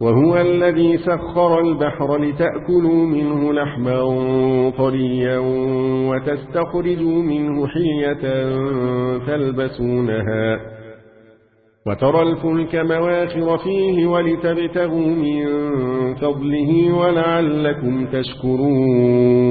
وهو الذي سخر البحر لتأكلوا منه لحما طريا وتستخرجوا منه حية تلبسونها. وترى الفلك مواخر فيه ولتبتغوا من فضله ولعلكم تشكرون.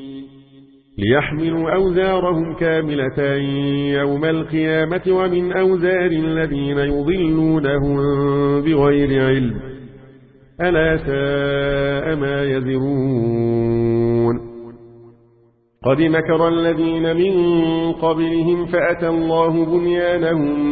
ليحملوا أوزارهم كاملة يوم القيامة ومن أوزار الذين يضلونهم بغير علم. ألا ساء ما يذرون قد مكر الذين من قبلهم فأتى الله بنيانهم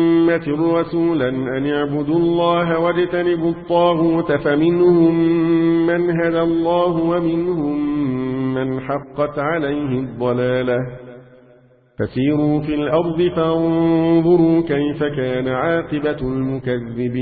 رسولا أن يعبدوا الله واجتنبوا الطاغوت فمنهم من هدى الله ومنهم من حقت عليه الضلالة. فسيروا في الأرض فانظروا كيف كان عاقبة المكذبين.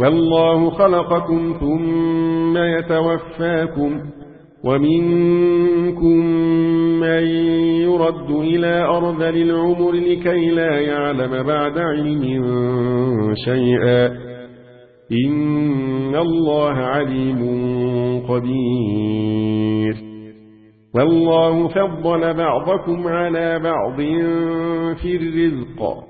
والله خلقكم ثم يتوفاكم ومنكم من يرد إلى أرض للعمر لكي لا يعلم بعد علم شيئا إن الله عليم قدير والله فضل بعضكم على بعض في الرزق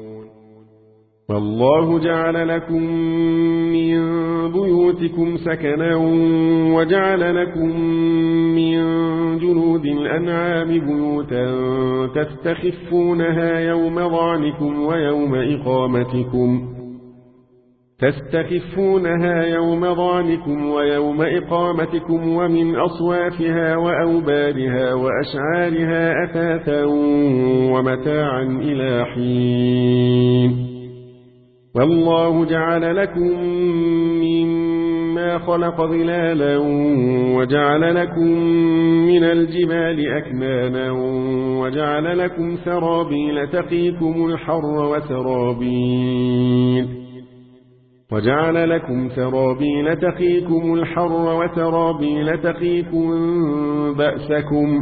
والله جعل لكم من بيوتكم سكنا وجعل لكم من جنود الأنعام بيوتا تستخفونها يوم ضعنكم ويوم إقامتكم تستخفونها يوم ضعنكم ويوم إقامتكم ومن أصوافها وأوبارها وأشعارها أثاثا ومتاعا إلى حين والله جعل لكم مما خلق ظلالا وجعل لكم من الجبال أكنانا وجعل لكم سرابيل تقيكم الحر وسرابيل وجعل لكم سرابيل تقيكم الحر وسرابيل تقيكم بأسكم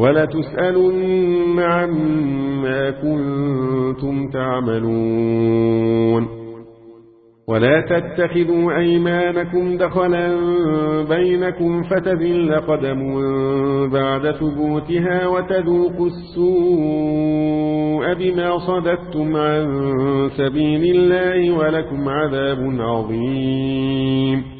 ولتسألن عما كنتم تعملون. ولا تتخذوا أيمانكم دخلا بينكم فتذل قدم بعد ثبوتها وتذوقوا السوء بما صددتم عن سبيل الله ولكم عذاب عظيم.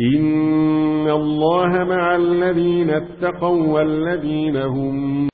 إن الله مع الذين اتقوا والذين هم